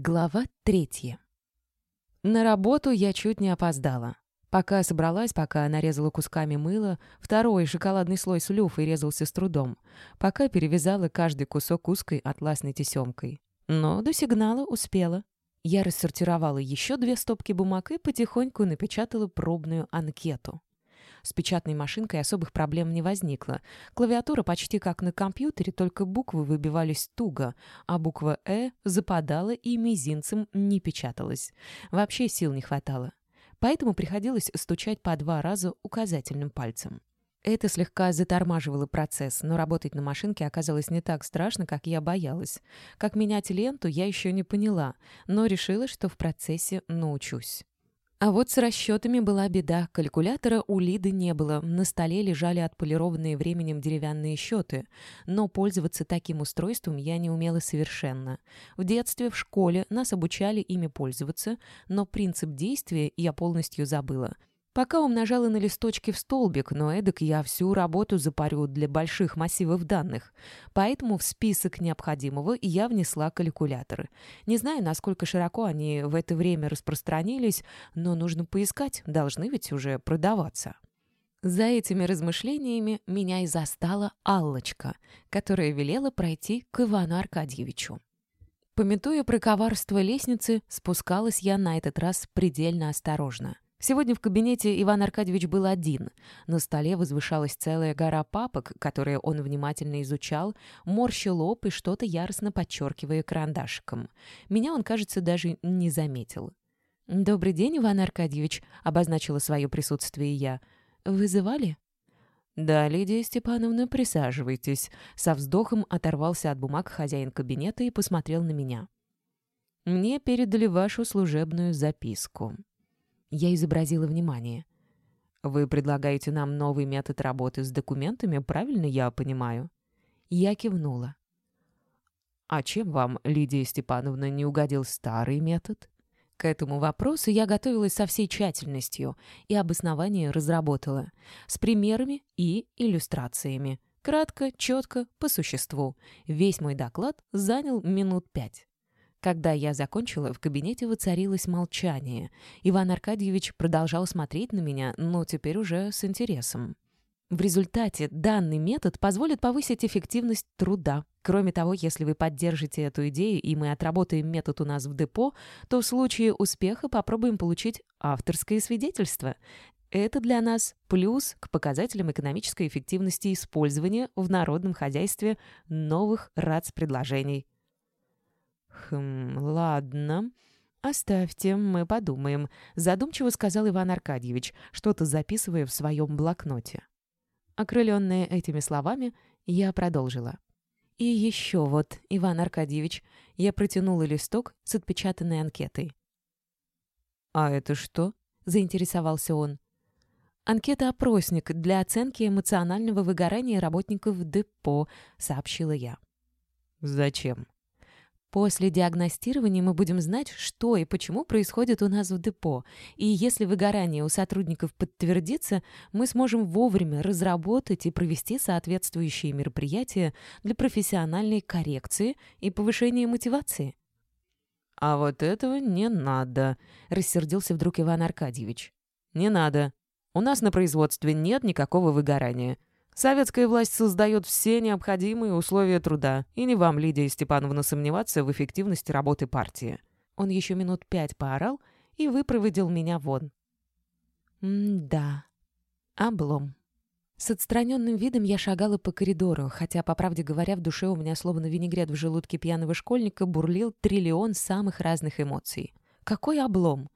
Глава третья. На работу я чуть не опоздала. Пока собралась, пока нарезала кусками мыла, второй шоколадный слой с люфой резался с трудом, пока перевязала каждый кусок узкой атласной тесемкой. Но до сигнала успела. Я рассортировала еще две стопки бумаг и потихоньку напечатала пробную анкету. С печатной машинкой особых проблем не возникло. Клавиатура почти как на компьютере, только буквы выбивались туго, а буква «э» западала и мизинцем не печаталась. Вообще сил не хватало. Поэтому приходилось стучать по два раза указательным пальцем. Это слегка затормаживало процесс, но работать на машинке оказалось не так страшно, как я боялась. Как менять ленту, я еще не поняла, но решила, что в процессе научусь. А вот с расчетами была беда. Калькулятора у Лиды не было. На столе лежали отполированные временем деревянные счеты. Но пользоваться таким устройством я не умела совершенно. В детстве, в школе нас обучали ими пользоваться, но принцип действия я полностью забыла. Пока умножала на листочки в столбик, но эдак я всю работу запарю для больших массивов данных. Поэтому в список необходимого я внесла калькуляторы. Не знаю, насколько широко они в это время распространились, но нужно поискать, должны ведь уже продаваться. За этими размышлениями меня и застала Аллочка, которая велела пройти к Ивану Аркадьевичу. Пометуя про коварство лестницы, спускалась я на этот раз предельно осторожно — Сегодня в кабинете Иван Аркадьевич был один. На столе возвышалась целая гора папок, которые он внимательно изучал, морщил лоб и что-то яростно подчеркивая карандашиком. Меня он, кажется, даже не заметил. «Добрый день, Иван Аркадьевич», — обозначила свое присутствие я. «Вызывали?» «Да, Лидия Степановна, присаживайтесь». Со вздохом оторвался от бумаг хозяин кабинета и посмотрел на меня. «Мне передали вашу служебную записку». Я изобразила внимание. «Вы предлагаете нам новый метод работы с документами, правильно я понимаю?» Я кивнула. «А чем вам, Лидия Степановна, не угодил старый метод?» К этому вопросу я готовилась со всей тщательностью и обоснование разработала. С примерами и иллюстрациями. Кратко, четко, по существу. Весь мой доклад занял минут пять. Когда я закончила, в кабинете воцарилось молчание. Иван Аркадьевич продолжал смотреть на меня, но теперь уже с интересом. В результате данный метод позволит повысить эффективность труда. Кроме того, если вы поддержите эту идею и мы отработаем метод у нас в депо, то в случае успеха попробуем получить авторское свидетельство. Это для нас плюс к показателям экономической эффективности использования в народном хозяйстве новых РАЦ-предложений. «Хм, ладно. Оставьте, мы подумаем», — задумчиво сказал Иван Аркадьевич, что-то записывая в своем блокноте. Окрыленная этими словами, я продолжила. «И еще вот, Иван Аркадьевич, я протянула листок с отпечатанной анкетой». «А это что?» — заинтересовался он. «Анкета-опросник для оценки эмоционального выгорания работников депо», — сообщила я. «Зачем?» После диагностирования мы будем знать, что и почему происходит у нас в депо. И если выгорание у сотрудников подтвердится, мы сможем вовремя разработать и провести соответствующие мероприятия для профессиональной коррекции и повышения мотивации. «А вот этого не надо», — рассердился вдруг Иван Аркадьевич. «Не надо. У нас на производстве нет никакого выгорания. Советская власть создает все необходимые условия труда, и не вам, Лидия Степановна, сомневаться в эффективности работы партии». Он еще минут пять поорал и выпроводил меня вон. М-да, облом. С отстраненным видом я шагала по коридору, хотя, по правде говоря, в душе у меня словно винегрет в желудке пьяного школьника бурлил триллион самых разных эмоций. Какой облом!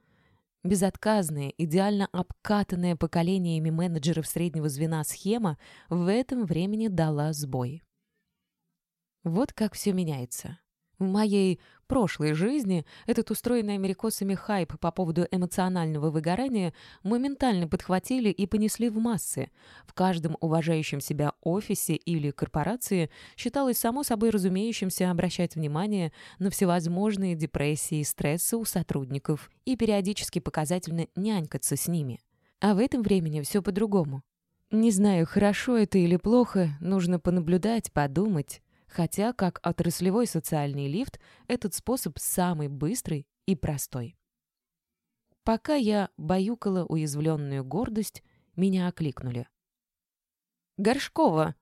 Безотказная, идеально обкатанная поколениями менеджеров среднего звена схема в этом времени дала сбой. Вот как все меняется. В моей прошлой жизни этот устроенный америкосами хайп по поводу эмоционального выгорания моментально подхватили и понесли в массы. В каждом уважающем себя офисе или корпорации считалось само собой разумеющимся обращать внимание на всевозможные депрессии и стрессы у сотрудников и периодически показательно нянькаться с ними. А в этом времени все по-другому. Не знаю, хорошо это или плохо, нужно понаблюдать, подумать. Хотя, как отраслевой социальный лифт, этот способ самый быстрый и простой. Пока я баюкала уязвленную гордость, меня окликнули. «Горшкова!»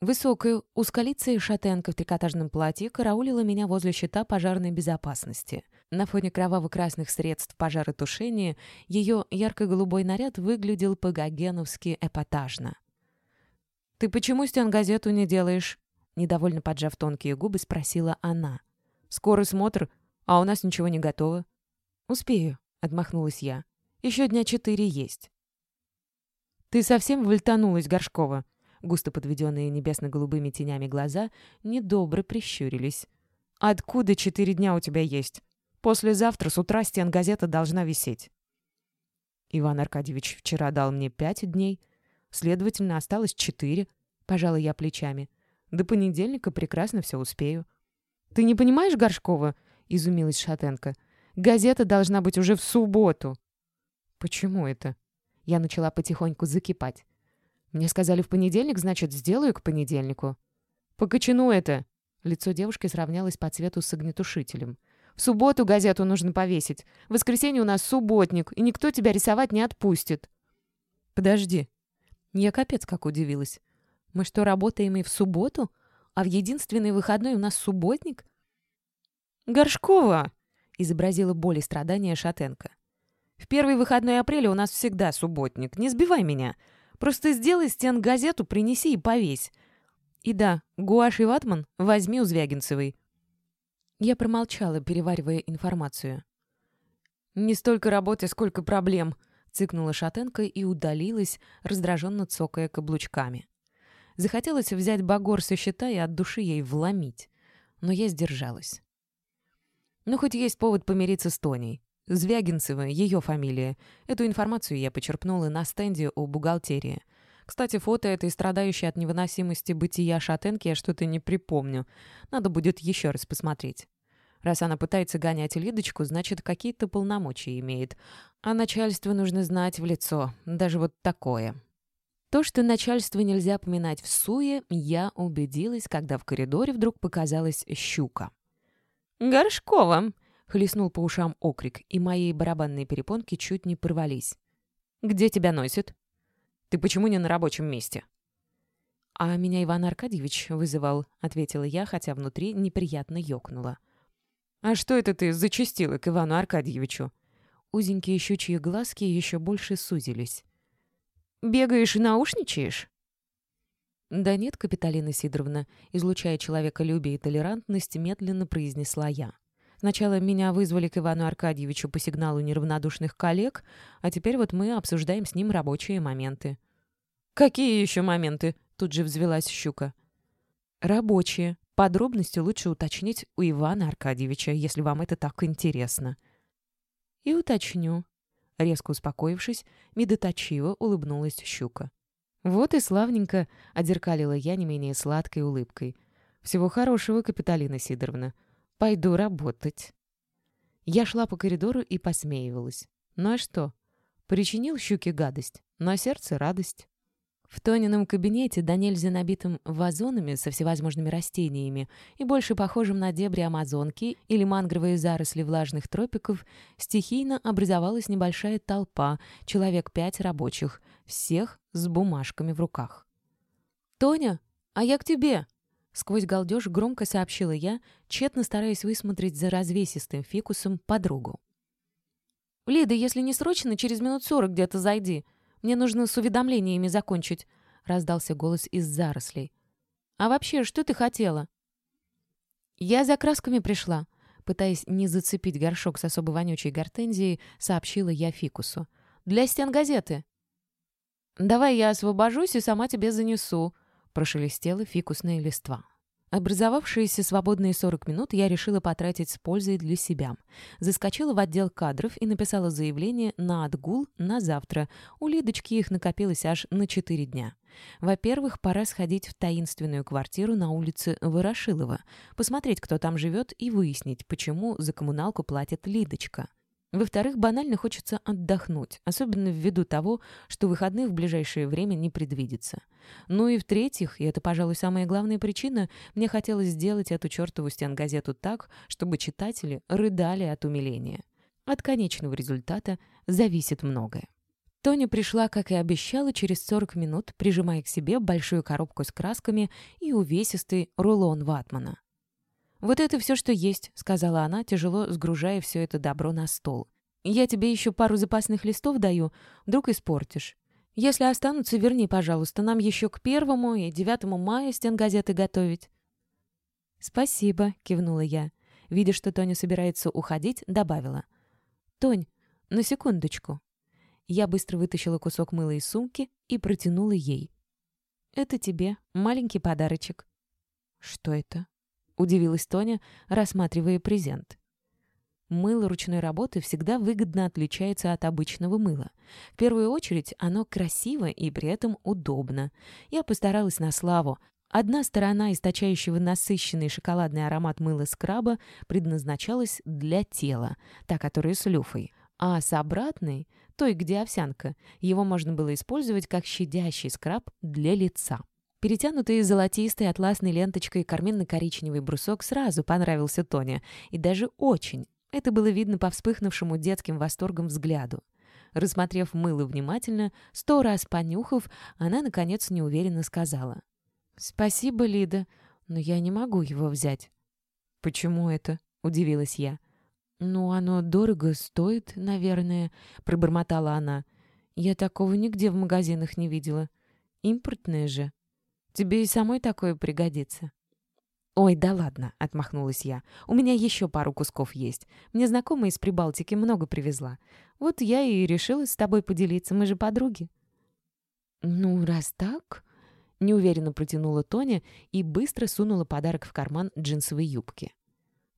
Высокая, узколицая шатенка в трикотажном платье караулила меня возле щита пожарной безопасности. На фоне кроваво-красных средств пожаротушения ее ярко-голубой наряд выглядел по-гогеновски эпатажно. «Ты почему стенгазету не делаешь?» Недовольно поджав тонкие губы, спросила она. «Скорый смотр, а у нас ничего не готово». «Успею», — отмахнулась я. «Еще дня четыре есть». «Ты совсем вальтанулась, Горшкова?» Густо подведенные небесно-голубыми тенями глаза недобро прищурились. «Откуда четыре дня у тебя есть? Послезавтра с утра стен газета должна висеть». Иван Аркадьевич вчера дал мне пять дней, следовательно, осталось четыре. Пожалуй, я плечами. До понедельника прекрасно все успею. «Ты не понимаешь, Горшкова?» — изумилась Шатенко. «Газета должна быть уже в субботу». «Почему это?» Я начала потихоньку закипать. Мне сказали в понедельник, значит, сделаю к понедельнику. По кочану это. Лицо девушки сравнялось по цвету с огнетушителем. В субботу газету нужно повесить. В воскресенье у нас субботник, и никто тебя рисовать не отпустит. Подожди. Я капец как удивилась. Мы что, работаем и в субботу? А в единственный выходной у нас субботник? Горшкова! изобразила боль и страдания Шатенко. В первый выходной апреля у нас всегда субботник. Не сбивай меня. Просто сделай стен газету, принеси и повесь. И да, гуашь и ватман возьми у Звягинцевой». Я промолчала, переваривая информацию. «Не столько работы, сколько проблем», — цыкнула шатенка и удалилась, раздраженно цокая каблучками. Захотелось взять багор со счета и от души ей вломить. Но я сдержалась. Ну, хоть есть повод помириться с Тоней. Звягинцева, ее фамилия. Эту информацию я почерпнула на стенде у бухгалтерии. Кстати, фото этой страдающей от невыносимости бытия шатенки я что-то не припомню. Надо будет еще раз посмотреть. Раз она пытается гонять Лидочку, значит, какие-то полномочия имеет. А начальству нужно знать в лицо. Даже вот такое. То, что начальство нельзя поминать в суе, я убедилась, когда в коридоре вдруг показалась щука. «Горшкова!» Хлестнул по ушам окрик, и мои барабанные перепонки чуть не порвались. «Где тебя носит?» «Ты почему не на рабочем месте?» «А меня Иван Аркадьевич вызывал», — ответила я, хотя внутри неприятно ёкнула. «А что это ты зачастила к Ивану Аркадьевичу?» Узенькие щучьи глазки еще больше сузились. «Бегаешь и наушничаешь?» «Да нет, Капиталина Сидоровна», излучая человеколюбие и толерантность, медленно произнесла я. Сначала меня вызвали к Ивану Аркадьевичу по сигналу неравнодушных коллег, а теперь вот мы обсуждаем с ним рабочие моменты». «Какие еще моменты?» — тут же взвелась щука. «Рабочие. Подробности лучше уточнить у Ивана Аркадьевича, если вам это так интересно». «И уточню». Резко успокоившись, медоточиво улыбнулась щука. «Вот и славненько», — одеркалила я не менее сладкой улыбкой. «Всего хорошего, Капиталина Сидоровна. Пойду работать». Я шла по коридору и посмеивалась. Ну а что? Причинил щуке гадость, но сердце радость. В Тонином кабинете, да нельзя набитым вазонами со всевозможными растениями и больше похожим на дебри Амазонки или мангровые заросли влажных тропиков, стихийно образовалась небольшая толпа, человек пять рабочих, всех с бумажками в руках. «Тоня, а я к тебе!» Сквозь галдеж громко сообщила я, тщетно стараясь высмотреть за развесистым фикусом подругу. «Лида, если не срочно, через минут сорок где-то зайди. Мне нужно с уведомлениями закончить», — раздался голос из зарослей. «А вообще, что ты хотела?» «Я за красками пришла», — пытаясь не зацепить горшок с особо вонючей гортензией, сообщила я фикусу. «Для стен газеты». «Давай я освобожусь и сама тебе занесу», Прошелестела фикусная листва. Образовавшиеся свободные 40 минут я решила потратить с пользой для себя. Заскочила в отдел кадров и написала заявление на отгул на завтра. У Лидочки их накопилось аж на 4 дня. Во-первых, пора сходить в таинственную квартиру на улице Ворошилова, посмотреть, кто там живет, и выяснить, почему за коммуналку платит Лидочка. Во-вторых, банально хочется отдохнуть, особенно ввиду того, что выходных в ближайшее время не предвидится. Ну и в-третьих, и это, пожалуй, самая главная причина, мне хотелось сделать эту чертову стенгазету так, чтобы читатели рыдали от умиления. От конечного результата зависит многое. Тоня пришла, как и обещала, через 40 минут, прижимая к себе большую коробку с красками и увесистый рулон ватмана. «Вот это все, что есть», — сказала она, тяжело сгружая все это добро на стол. «Я тебе еще пару запасных листов даю, вдруг испортишь. Если останутся, верни, пожалуйста, нам еще к первому и девятому мая стенгазеты готовить». «Спасибо», — кивнула я. Видя, что Тоня собирается уходить, добавила. «Тонь, на секундочку». Я быстро вытащила кусок мыла из сумки и протянула ей. «Это тебе, маленький подарочек». «Что это?» — удивилась Тоня, рассматривая презент. Мыло ручной работы всегда выгодно отличается от обычного мыла. В первую очередь, оно красиво и при этом удобно. Я постаралась на славу. Одна сторона источающего насыщенный шоколадный аромат мыла скраба предназначалась для тела, та, которая с люфой. А с обратной, той, где овсянка, его можно было использовать как щадящий скраб для лица. Перетянутый золотистой атласной ленточкой карминно-коричневый брусок сразу понравился Тоне, и даже очень. Это было видно по вспыхнувшему детским восторгом взгляду. Рассмотрев мыло внимательно, сто раз понюхав, она, наконец, неуверенно сказала. «Спасибо, Лида, но я не могу его взять». «Почему это?» — удивилась я. «Ну, оно дорого стоит, наверное», — пробормотала она. «Я такого нигде в магазинах не видела. Импортное же». Тебе и самой такое пригодится». «Ой, да ладно», — отмахнулась я. «У меня еще пару кусков есть. Мне знакомая из Прибалтики много привезла. Вот я и решила с тобой поделиться, мы же подруги». «Ну, раз так...» — неуверенно протянула Тоня и быстро сунула подарок в карман джинсовой юбки.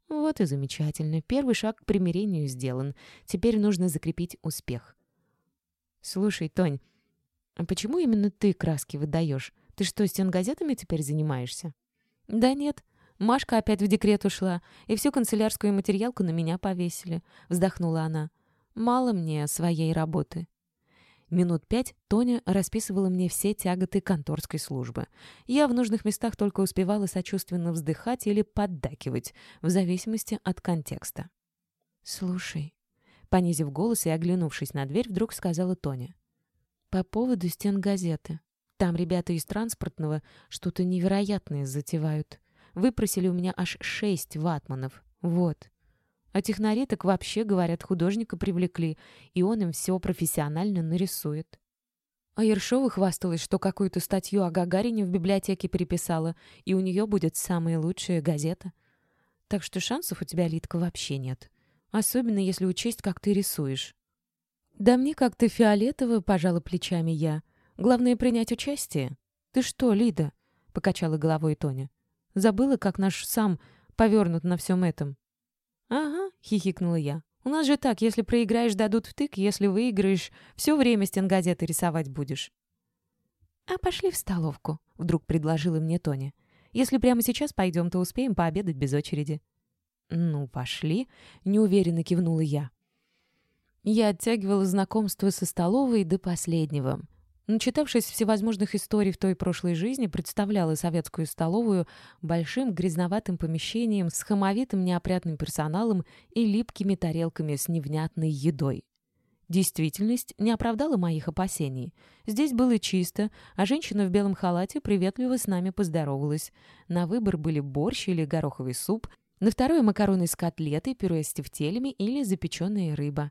«Вот и замечательно. Первый шаг к примирению сделан. Теперь нужно закрепить успех». «Слушай, Тонь, а почему именно ты краски выдаешь? Ты что, стенгазетами теперь занимаешься?» «Да нет. Машка опять в декрет ушла, и всю канцелярскую материалку на меня повесили», — вздохнула она. «Мало мне своей работы». Минут пять Тоня расписывала мне все тяготы конторской службы. Я в нужных местах только успевала сочувственно вздыхать или поддакивать, в зависимости от контекста. «Слушай», — понизив голос и оглянувшись на дверь, вдруг сказала Тоня. «По поводу стен газеты. Там ребята из транспортного что-то невероятное затевают. Выпросили у меня аж шесть ватманов. Вот. А технари так вообще, говорят, художника привлекли, и он им все профессионально нарисует. А Ершова хвасталась, что какую-то статью о Гагарине в библиотеке переписала, и у нее будет самая лучшая газета. Так что шансов у тебя, Литка, вообще нет. Особенно если учесть, как ты рисуешь. «Да мне как-то фиолетово», — пожала плечами я. Главное — принять участие. Ты что, Лида?» — покачала головой Тоня. «Забыла, как наш сам повернут на всем этом?» «Ага», — хихикнула я. «У нас же так, если проиграешь, дадут втык, если выиграешь, все время стенгазеты рисовать будешь». «А пошли в столовку», — вдруг предложила мне Тоня. «Если прямо сейчас пойдем, то успеем пообедать без очереди». «Ну, пошли», — неуверенно кивнула я. Я оттягивала знакомство со столовой до последнего. Начитавшись всевозможных историй в той прошлой жизни, представляла советскую столовую большим грязноватым помещением с хамовитым неопрятным персоналом и липкими тарелками с невнятной едой. Действительность не оправдала моих опасений. Здесь было чисто, а женщина в белом халате приветливо с нами поздоровалась. На выбор были борщ или гороховый суп, на второе макароны с котлетой, пюре с тефтелями или запеченная рыба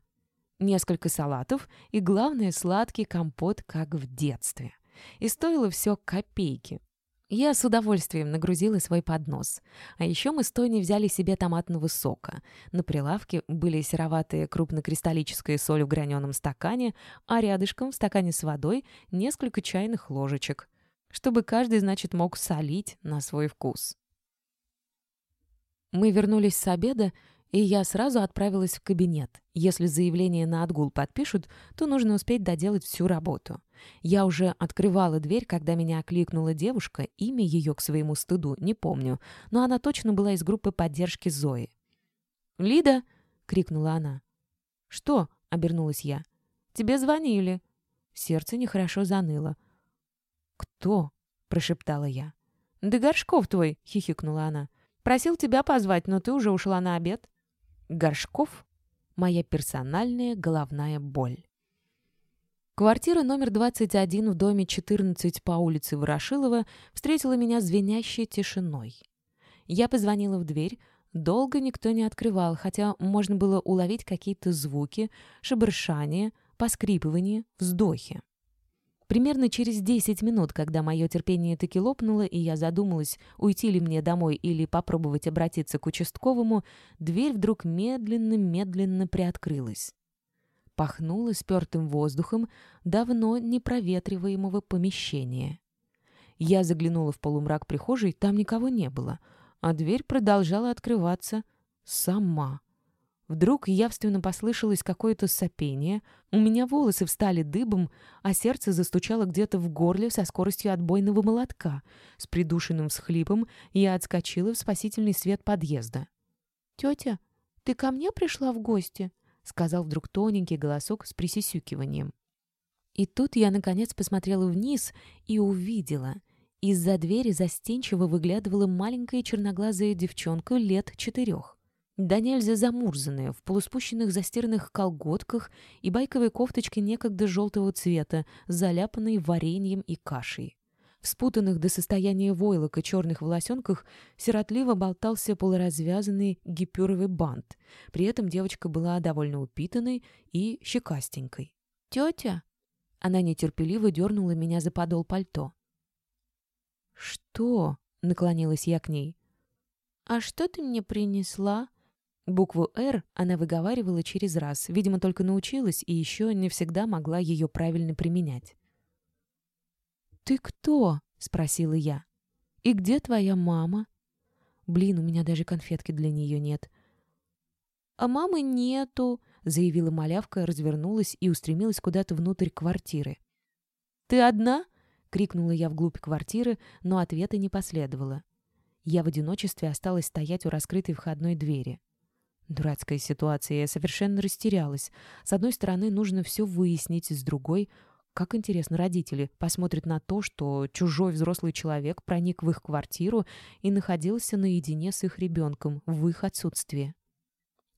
несколько салатов и, главное, сладкий компот, как в детстве. И стоило все копейки. Я с удовольствием нагрузила свой поднос. А еще мы с Тони взяли себе томатного сока. На прилавке были сероватые крупнокристаллическая соль в граненом стакане, а рядышком в стакане с водой несколько чайных ложечек, чтобы каждый, значит, мог солить на свой вкус. Мы вернулись с обеда, и я сразу отправилась в кабинет. Если заявление на отгул подпишут, то нужно успеть доделать всю работу. Я уже открывала дверь, когда меня окликнула девушка, имя ее к своему стыду не помню, но она точно была из группы поддержки Зои. «Лида!» — крикнула она. «Что?» — обернулась я. «Тебе звонили». Сердце нехорошо заныло. «Кто?» — прошептала я. «Да Горшков твой!» — хихикнула она. «Просил тебя позвать, но ты уже ушла на обед». Горшков — моя персональная головная боль. Квартира номер 21 в доме 14 по улице Ворошилова встретила меня звенящей тишиной. Я позвонила в дверь, долго никто не открывал, хотя можно было уловить какие-то звуки, шебршание, поскрипывание, вздохи. Примерно через 10 минут, когда мое терпение таки лопнуло, и я задумалась, уйти ли мне домой или попробовать обратиться к участковому, дверь вдруг медленно-медленно приоткрылась. Пахнуло спертым воздухом давно непроветриваемого помещения. Я заглянула в полумрак прихожей, там никого не было, а дверь продолжала открываться сама. Вдруг явственно послышалось какое-то сопение, у меня волосы встали дыбом, а сердце застучало где-то в горле со скоростью отбойного молотка. С придушенным всхлипом я отскочила в спасительный свет подъезда. «Тетя, ты ко мне пришла в гости?» — сказал вдруг тоненький голосок с присисюкиванием. И тут я, наконец, посмотрела вниз и увидела. Из-за двери застенчиво выглядывала маленькая черноглазая девчонка лет четырех да нельзя замурзанные, в полуспущенных застиранных колготках и байковой кофточке некогда желтого цвета, заляпанной вареньем и кашей. В спутанных до состояния войлока черных волосенках сиротливо болтался полуразвязанный гипюровый бант. При этом девочка была довольно упитанной и щекастенькой. «Тетя?» Она нетерпеливо дернула меня за подол пальто. «Что?» — наклонилась я к ней. «А что ты мне принесла?» Букву «Р» она выговаривала через раз, видимо, только научилась и еще не всегда могла ее правильно применять. «Ты кто?» — спросила я. «И где твоя мама?» «Блин, у меня даже конфетки для нее нет». «А мамы нету», — заявила малявка, развернулась и устремилась куда-то внутрь квартиры. «Ты одна?» — крикнула я вглубь квартиры, но ответа не последовало. Я в одиночестве осталась стоять у раскрытой входной двери. Дурацкая ситуация, я совершенно растерялась. С одной стороны, нужно все выяснить, с другой... Как интересно, родители посмотрят на то, что чужой взрослый человек проник в их квартиру и находился наедине с их ребенком в их отсутствии.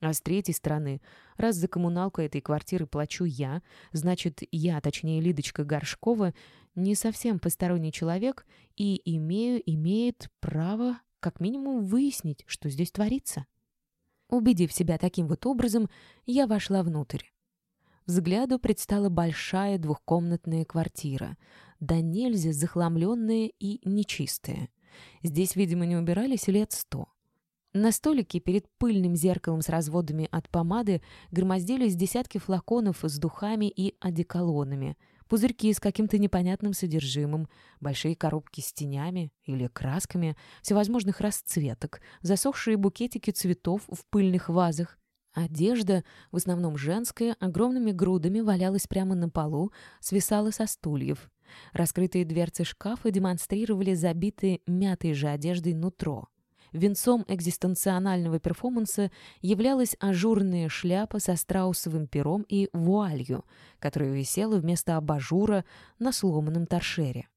А с третьей стороны, раз за коммуналку этой квартиры плачу я, значит, я, точнее, Лидочка Горшкова, не совсем посторонний человек и имею, имеет право как минимум выяснить, что здесь творится. Убедив себя таким вот образом, я вошла внутрь. Взгляду предстала большая двухкомнатная квартира, да нельзя захламленная и нечистая. Здесь, видимо, не убирались лет сто. На столике перед пыльным зеркалом с разводами от помады громоздились десятки флаконов с духами и одеколонами — пузырьки с каким-то непонятным содержимым, большие коробки с тенями или красками всевозможных расцветок, засохшие букетики цветов в пыльных вазах. Одежда, в основном женская, огромными грудами валялась прямо на полу, свисала со стульев. Раскрытые дверцы шкафа демонстрировали забитые мятой же одеждой нутро. Венцом экзистенционального перформанса являлась ажурная шляпа со страусовым пером и вуалью, которая висела вместо абажура на сломанном торшере.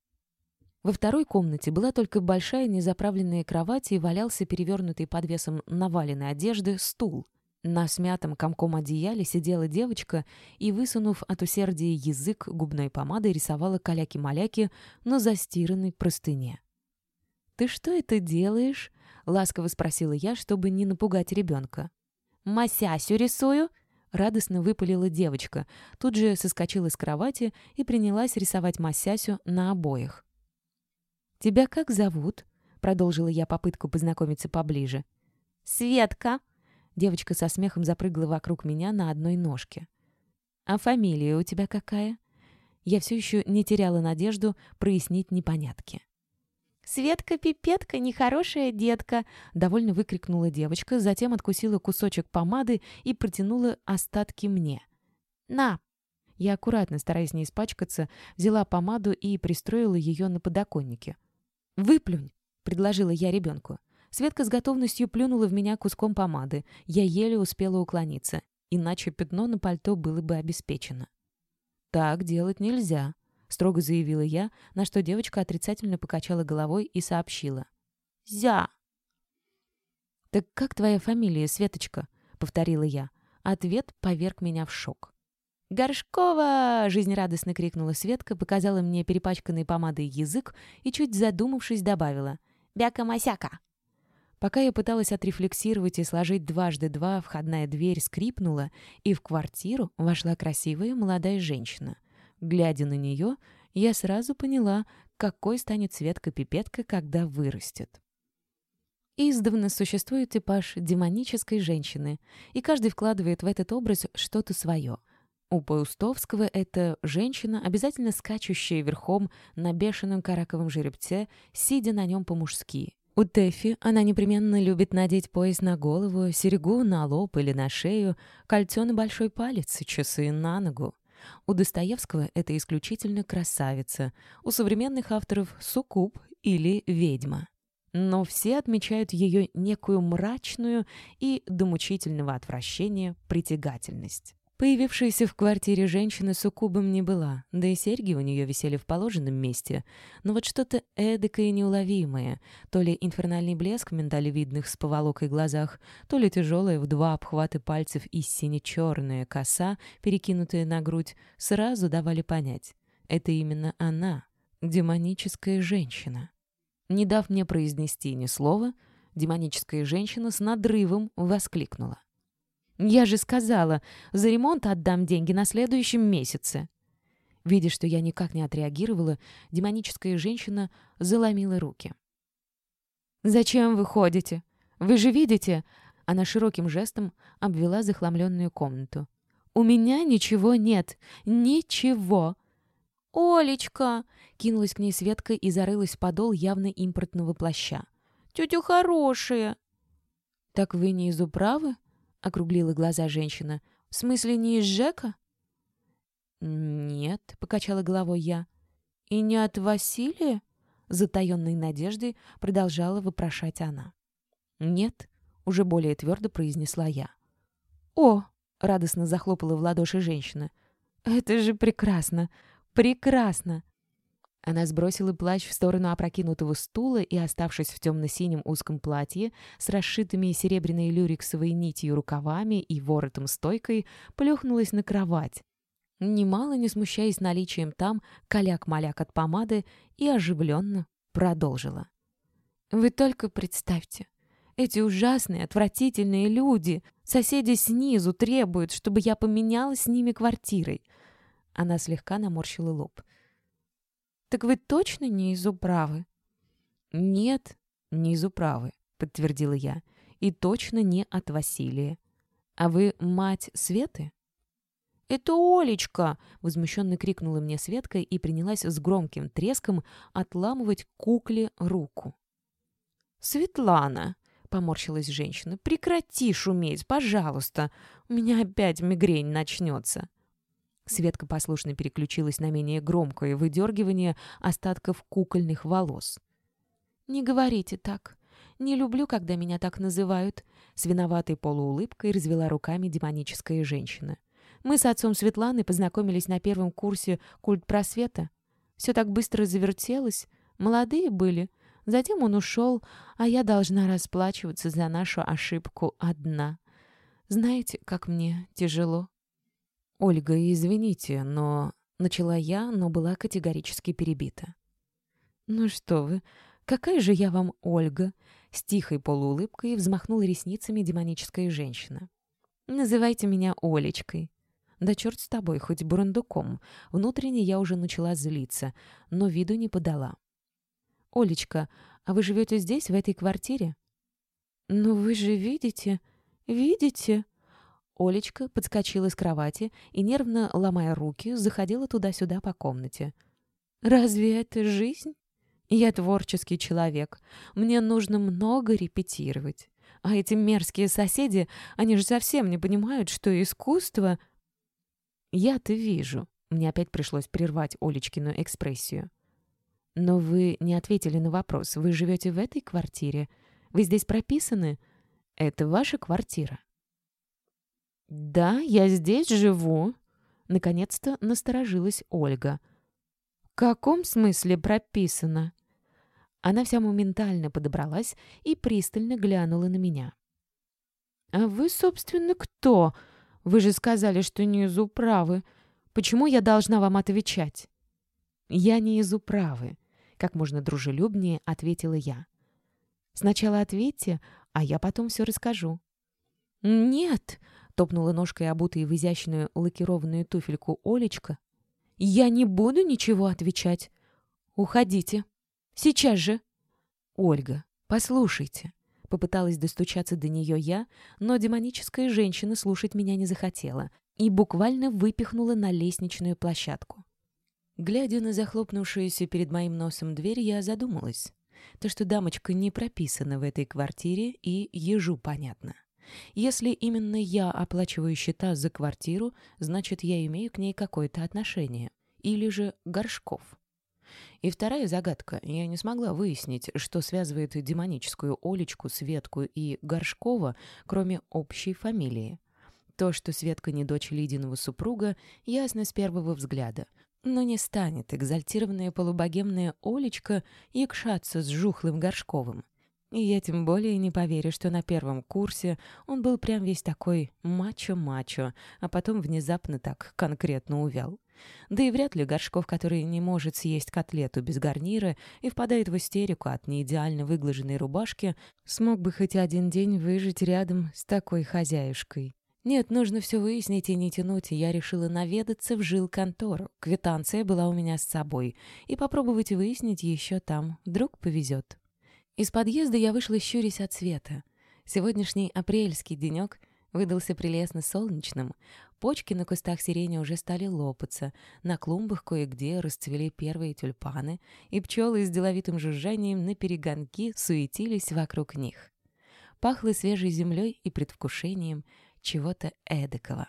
Во второй комнате была только большая незаправленная кровать и валялся перевернутый под весом наваленной одежды стул. На смятом комком одеяле сидела девочка и, высунув от усердия язык губной помадой, рисовала каляки-маляки на застиранной простыне. «Ты что это делаешь?» — ласково спросила я, чтобы не напугать ребенка. «Масясю рисую!» — радостно выпалила девочка. Тут же соскочила с кровати и принялась рисовать Масясю на обоях. «Тебя как зовут?» — продолжила я попытку познакомиться поближе. «Светка!» — девочка со смехом запрыгала вокруг меня на одной ножке. «А фамилия у тебя какая?» Я все еще не теряла надежду прояснить непонятки. «Светка-пипетка, нехорошая детка!» — довольно выкрикнула девочка, затем откусила кусочек помады и протянула остатки мне. «На!» Я аккуратно, стараясь не испачкаться, взяла помаду и пристроила ее на подоконнике. «Выплюнь!» — предложила я ребенку. Светка с готовностью плюнула в меня куском помады. Я еле успела уклониться. иначе пятно на пальто было бы обеспечено. «Так делать нельзя», — строго заявила я, на что девочка отрицательно покачала головой и сообщила. «Зя!» «Так как твоя фамилия, Светочка?» — повторила я. Ответ поверг меня в шок. «Горшкова!» — жизнерадостно крикнула Светка, показала мне перепачканный помадой язык и, чуть задумавшись, добавила. «Бяка-масяка!» Пока я пыталась отрефлексировать и сложить дважды два, входная дверь скрипнула, и в квартиру вошла красивая молодая женщина. Глядя на нее, я сразу поняла, какой станет Светка-пипетка, когда вырастет. Издавна существует типаж демонической женщины, и каждый вкладывает в этот образ что-то свое. У Паустовского это женщина, обязательно скачущая верхом на бешеном караковом жеребце, сидя на нем по-мужски. У Тэфи она непременно любит надеть пояс на голову, серьгу на лоб или на шею, кольцо на большой палец, часы на ногу. У Достоевского это исключительно красавица, у современных авторов — суккуб или ведьма но все отмечают ее некую мрачную и до мучительного отвращения притягательность. Появившаяся в квартире женщина с укубом не была, да и серьги у нее висели в положенном месте, но вот что-то эдакое неуловимое, то ли инфернальный блеск миндалевидных с поволокой глазах, то ли тяжелая в два обхвата пальцев и сине-черная коса, перекинутая на грудь, сразу давали понять — это именно она, демоническая женщина. Не дав мне произнести ни слова, демоническая женщина с надрывом воскликнула. «Я же сказала, за ремонт отдам деньги на следующем месяце». Видя, что я никак не отреагировала, демоническая женщина заломила руки. «Зачем вы ходите? Вы же видите?» Она широким жестом обвела захламленную комнату. «У меня ничего нет. Ничего. «Олечка!» — кинулась к ней Светка и зарылась в подол явно импортного плаща. «Тетя хорошая!» «Так вы не из управы?» — округлила глаза женщина. «В смысле, не из ЖЭКа?» «Нет», — покачала головой я. «И не от Василия?» — затаенной надеждой продолжала вопрошать она. «Нет», — уже более твердо произнесла я. «О!» — радостно захлопала в ладоши женщина. «Это же прекрасно! Прекрасно!» Она сбросила плащ в сторону опрокинутого стула и, оставшись в темно-синем узком платье с расшитыми серебряной люрексовой нитью рукавами и воротом-стойкой, плюхнулась на кровать, немало не смущаясь наличием там каляк-маляк от помады, и оживленно продолжила. «Вы только представьте, эти ужасные, отвратительные люди, соседи снизу требуют, чтобы я поменяла с ними квартирой. Она слегка наморщила лоб. «Так вы точно не из управы?» «Нет, не из управы», — подтвердила я. «И точно не от Василия. А вы мать Светы?» «Это Олечка!» — возмущенно крикнула мне Светка и принялась с громким треском отламывать кукле руку. «Светлана!» — поморщилась женщина. «Прекрати шуметь, пожалуйста! У меня опять мигрень начнется!» Светка послушно переключилась на менее громкое выдергивание остатков кукольных волос. «Не говорите так. Не люблю, когда меня так называют», — с виноватой полуулыбкой развела руками демоническая женщина. «Мы с отцом Светланы познакомились на первом курсе культ просвета. Все так быстро завертелось. Молодые были. Затем он ушел, а я должна расплачиваться за нашу ошибку одна. Знаете, как мне тяжело?» «Ольга, извините, но...» Начала я, но была категорически перебита. «Ну что вы, какая же я вам Ольга?» С тихой полуулыбкой взмахнула ресницами демоническая женщина. «Называйте меня Олечкой». «Да черт с тобой, хоть бурундуком». Внутренне я уже начала злиться, но виду не подала. «Олечка, а вы живете здесь, в этой квартире?» «Ну вы же видите, видите?» Олечка подскочила с кровати и, нервно ломая руки, заходила туда-сюда по комнате. «Разве это жизнь? Я творческий человек. Мне нужно много репетировать. А эти мерзкие соседи, они же совсем не понимают, что искусство...» «Я-то вижу». Мне опять пришлось прервать Олечкину экспрессию. «Но вы не ответили на вопрос. Вы живете в этой квартире? Вы здесь прописаны? Это ваша квартира?» «Да, я здесь живу», — наконец-то насторожилась Ольга. «В каком смысле прописано?» Она вся моментально подобралась и пристально глянула на меня. «А вы, собственно, кто? Вы же сказали, что не из управы. Почему я должна вам отвечать?» «Я не из управы», — как можно дружелюбнее ответила я. «Сначала ответьте, а я потом все расскажу». «Нет», — топнула ножкой обутая в изящную лакированную туфельку Олечка, «я не буду ничего отвечать. Уходите. Сейчас же». «Ольга, послушайте», — попыталась достучаться до нее я, но демоническая женщина слушать меня не захотела и буквально выпихнула на лестничную площадку. Глядя на захлопнувшуюся перед моим носом дверь, я задумалась. То, что дамочка не прописана в этой квартире, и ежу понятно. Если именно я оплачиваю счета за квартиру, значит, я имею к ней какое-то отношение. Или же Горшков. И вторая загадка. Я не смогла выяснить, что связывает демоническую Олечку, Светку и Горшкова, кроме общей фамилии. То, что Светка не дочь Лидиного супруга, ясно с первого взгляда. Но не станет экзальтированная полубогемная Олечка якшаться с жухлым Горшковым. И я тем более не поверю, что на первом курсе он был прям весь такой мачо-мачо, а потом внезапно так конкретно увял. Да и вряд ли Горшков, который не может съесть котлету без гарнира и впадает в истерику от неидеально выглаженной рубашки, смог бы хоть один день выжить рядом с такой хозяюшкой. Нет, нужно все выяснить и не тянуть, и я решила наведаться в жил-контору. Квитанция была у меня с собой. И попробовать выяснить еще там. Вдруг повезет. Из подъезда я вышла, щурясь от света. Сегодняшний апрельский денек выдался прелестно солнечным. Почки на кустах сирени уже стали лопаться, на клумбах кое-где расцвели первые тюльпаны, и пчелы с деловитым жужжанием на перегонки суетились вокруг них. Пахло свежей землей и предвкушением чего-то эдакого.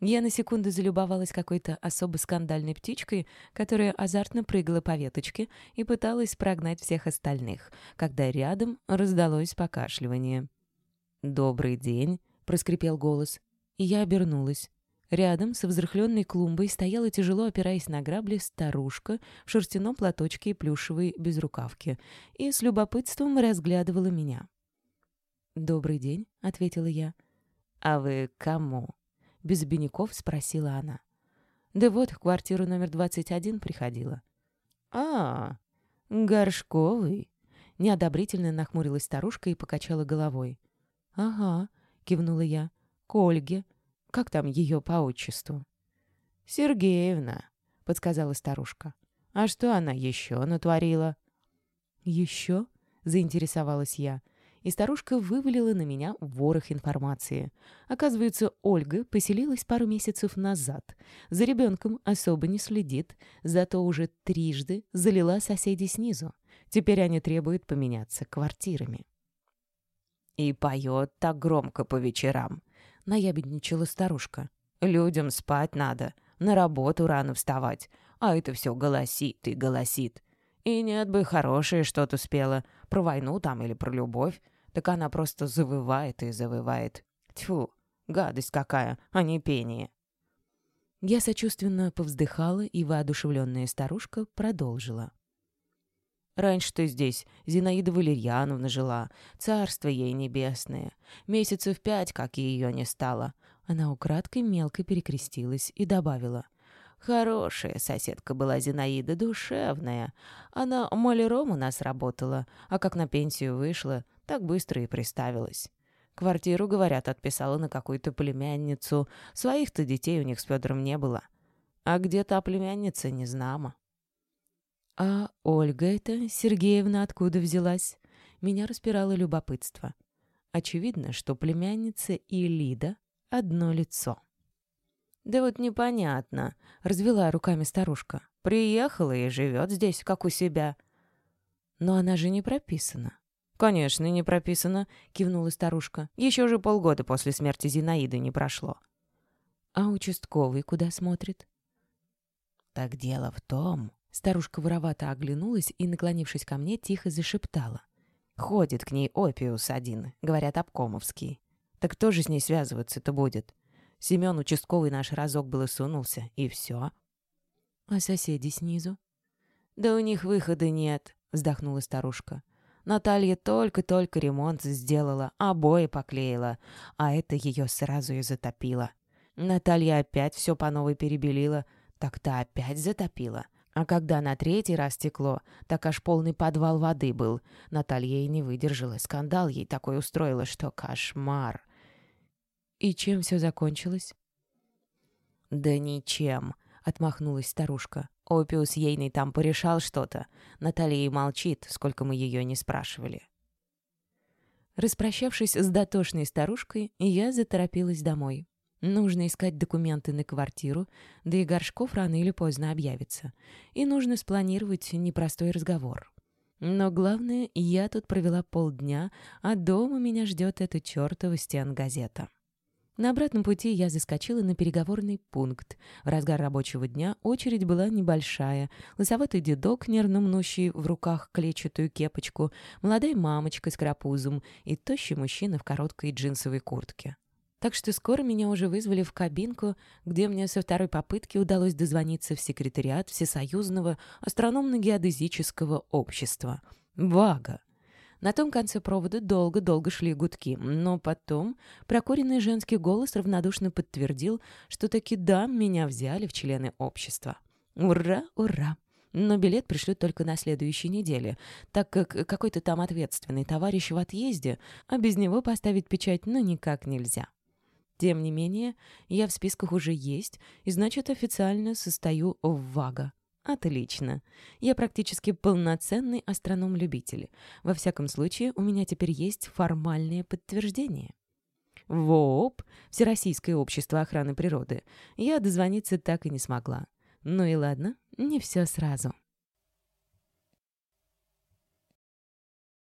Я на секунду залюбовалась какой-то особо скандальной птичкой, которая азартно прыгала по веточке и пыталась прогнать всех остальных, когда рядом раздалось покашливание. «Добрый день», — проскрипел голос, и я обернулась. Рядом со взрыхленной клумбой стояла тяжело опираясь на грабли старушка в шерстяном платочке и плюшевой безрукавке и с любопытством разглядывала меня. «Добрый день», — ответила я. «А вы кому?» Без обиняков спросила она. «Да вот, в квартиру номер 21 приходила». «А, Горшковый?» Неодобрительно нахмурилась старушка и покачала головой. «Ага», — кивнула я. «К Ольге. Как там ее по отчеству?» «Сергеевна», — подсказала старушка. «А что она еще натворила?» «Еще?» — заинтересовалась я и старушка вывалила на меня ворох информации. Оказывается, Ольга поселилась пару месяцев назад. За ребенком особо не следит, зато уже трижды залила соседей снизу. Теперь они требуют поменяться квартирами. «И поет так громко по вечерам», — наябедничала старушка. «Людям спать надо, на работу рано вставать, а это все голосит и голосит. И нет бы хорошее что-то спела, про войну там или про любовь. Так она просто завывает и завывает. Тьфу, гадость какая, а не пение. Я сочувственно повздыхала, и воодушевленная старушка продолжила. Раньше-то здесь Зинаида Валерьяновна жила, царство ей небесное. Месяцев пять, как ее не стало. Она украдкой мелко перекрестилась и добавила — Хорошая соседка была Зинаида, душевная. Она маляром у нас работала, а как на пенсию вышла, так быстро и приставилась. Квартиру, говорят, отписала на какую-то племянницу. Своих-то детей у них с Федором не было. А где та племянница, не знамо. А Ольга эта, Сергеевна, откуда взялась? Меня распирало любопытство. Очевидно, что племянница и Лида — одно лицо. «Да вот непонятно», — развела руками старушка. «Приехала и живет здесь, как у себя». «Но она же не прописана». «Конечно, не прописана», — кивнула старушка. «Еще же полгода после смерти Зинаиды не прошло». «А участковый куда смотрит?» «Так дело в том...» Старушка воровато оглянулась и, наклонившись ко мне, тихо зашептала. «Ходит к ней опиус один, говорят, обкомовский. Так кто же с ней связываться-то будет? Семен участковый наш разок было сунулся, и все. А соседи снизу? Да у них выхода нет, вздохнула старушка. Наталья только-только ремонт сделала, обои поклеила, а это ее сразу и затопило. Наталья опять все по новой перебелила, так-то опять затопила. А когда на третий раз текло, так аж полный подвал воды был. Наталья и не выдержала, скандал ей такой устроила, что кошмар. «И чем все закончилось?» «Да ничем», — отмахнулась старушка. «Опиус ейный там порешал что-то. Наталья и молчит, сколько мы ее не спрашивали». Распрощавшись с дотошной старушкой, я заторопилась домой. Нужно искать документы на квартиру, да и Горшков рано или поздно объявится. И нужно спланировать непростой разговор. Но главное, я тут провела полдня, а дома меня ждет эта чертова стен-газета. На обратном пути я заскочила на переговорный пункт. В разгар рабочего дня очередь была небольшая. Лысоватый дедок, нервно мнущий в руках клетчатую кепочку, молодая мамочка с крапузом и тощий мужчина в короткой джинсовой куртке. Так что скоро меня уже вызвали в кабинку, где мне со второй попытки удалось дозвониться в секретариат Всесоюзного астрономно-геодезического общества. ВАГА. На том конце провода долго-долго шли гудки, но потом прокуренный женский голос равнодушно подтвердил, что таки да, меня взяли в члены общества. Ура, ура! Но билет пришлют только на следующей неделе, так как какой-то там ответственный товарищ в отъезде, а без него поставить печать ну никак нельзя. Тем не менее, я в списках уже есть, и значит официально состою в ВАГа. Отлично. Я практически полноценный астроном-любитель. Во всяком случае, у меня теперь есть формальное подтверждение. ВООП, Всероссийское общество охраны природы, я дозвониться так и не смогла. Ну и ладно, не все сразу.